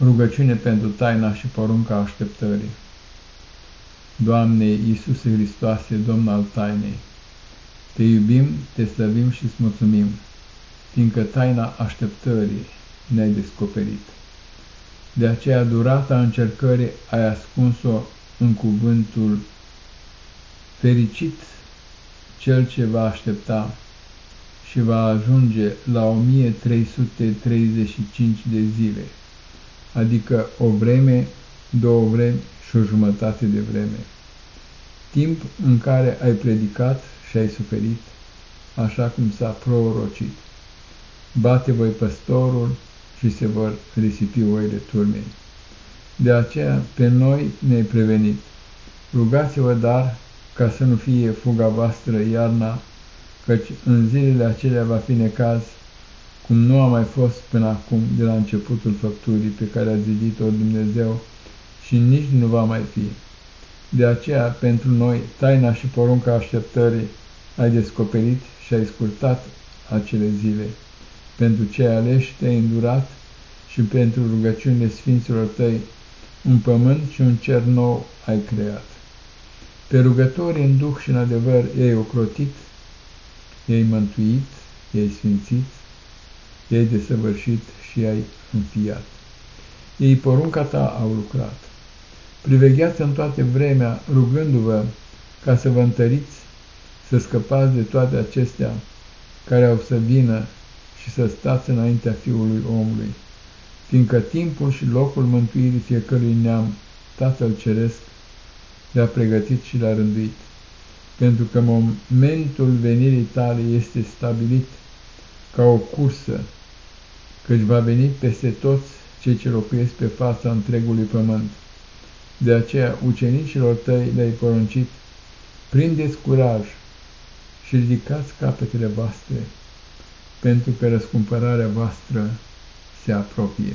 Rugăciune pentru taina și porunca așteptării. Doamne Iisuse Hristoase, Domn al tainei, Te iubim, Te slăvim și îți mulțumim, fiindcă taina așteptării ne-ai descoperit. De aceea durata încercării ai ascuns-o în cuvântul fericit cel ce va aștepta și va ajunge la 1335 de zile adică o vreme, două vremi și o jumătate de vreme. Timp în care ai predicat și ai suferit, așa cum s-a prorocit. Bate voi păstorul și se vor risipi oile turmei. De aceea pe noi ne-ai prevenit. Rugați-vă dar ca să nu fie fuga voastră iarna, căci în zilele acelea va fi necaz cum nu a mai fost până acum de la începutul făpturii pe care a zidit-o Dumnezeu și nici nu va mai fi. De aceea, pentru noi, taina și porunca așteptării ai descoperit și ai scurtat acele zile. Pentru cei aleși te-ai îndurat și pentru rugăciunile Sfinților tăi un pământ și un cer nou ai creat. Pe rugători în duh și în adevăr ei ocrotit, ei mântuit, ei sfințit, i-ai desăvârșit și i-ai înfiat. Ei porunca ta au lucrat. Privegheați în toate vremea, rugându-vă ca să vă întăriți, să scăpați de toate acestea care au să vină și să stați înaintea Fiului omului, fiindcă timpul și locul mântuirii fiecărui neam, Tatăl Ceresc, le-a pregătit și le-a rânduit, pentru că momentul venirii tale este stabilit ca o cursă, căci va veni peste toți cei ce locuiesc pe fața întregului pământ. De aceea ucenicilor tăi le-ai poruncit, prindeți curaj și ridicați capetele voastre, pentru că răscumpărarea voastră se apropie.